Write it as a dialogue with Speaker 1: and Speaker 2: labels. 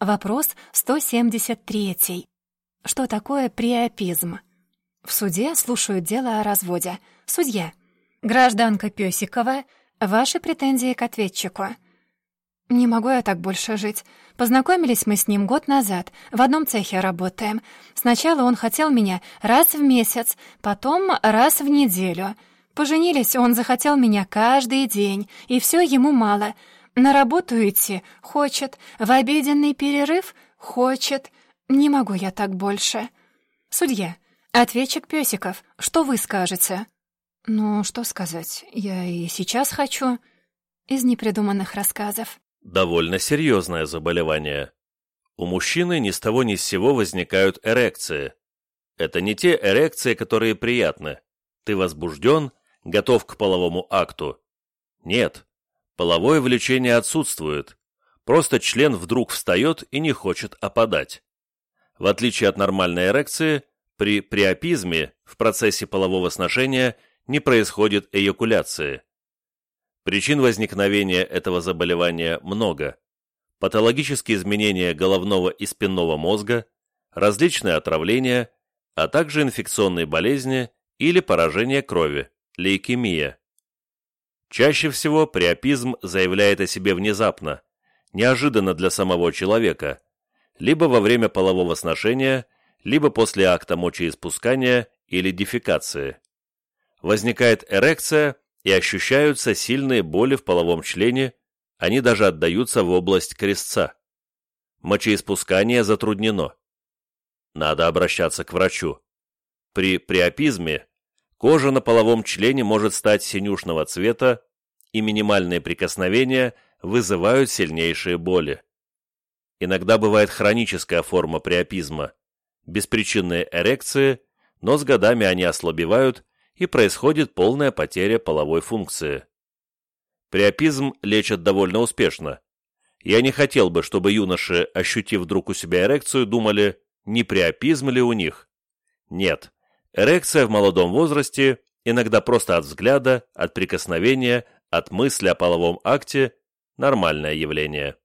Speaker 1: Вопрос 173. Что такое приопизм? В суде слушают дело о разводе. Судья. Гражданка Пёсикова, ваши претензии к ответчику. Не могу я так больше жить. Познакомились мы с ним год назад, в одном цехе работаем. Сначала он хотел меня раз в месяц, потом раз в неделю. Поженились, он захотел меня каждый день, и все ему мало — на работу идти хочет, в обеденный перерыв хочет. Не могу я так больше. Судья, ответчик Пёсиков, что вы скажете? Ну, что сказать, я и сейчас хочу. Из непридуманных рассказов.
Speaker 2: Довольно серьезное заболевание. У мужчины ни с того ни с сего возникают эрекции. Это не те эрекции, которые приятны. Ты возбужден, готов к половому акту. Нет, Половое влечение отсутствует. Просто член вдруг встает и не хочет опадать. В отличие от нормальной эрекции, при приопизме в процессе полового сношения не происходит эякуляции. Причин возникновения этого заболевания много. Патологические изменения головного и спинного мозга, различные отравления, а также инфекционные болезни или поражение крови, лейкемия. Чаще всего приопизм заявляет о себе внезапно, неожиданно для самого человека, либо во время полового сношения, либо после акта мочеиспускания или дефекации. Возникает эрекция и ощущаются сильные боли в половом члене, они даже отдаются в область крестца. Мочеиспускание затруднено. Надо обращаться к врачу. При приопизме Кожа на половом члене может стать синюшного цвета, и минимальные прикосновения вызывают сильнейшие боли. Иногда бывает хроническая форма приопизма, беспричинные эрекции, но с годами они ослабевают и происходит полная потеря половой функции. Приопизм лечат довольно успешно. Я не хотел бы, чтобы юноши, ощутив вдруг у себя эрекцию, думали, не приопизм ли у них. Нет, Эрекция в молодом возрасте, иногда просто от взгляда, от прикосновения, от мысли о половом акте – нормальное явление.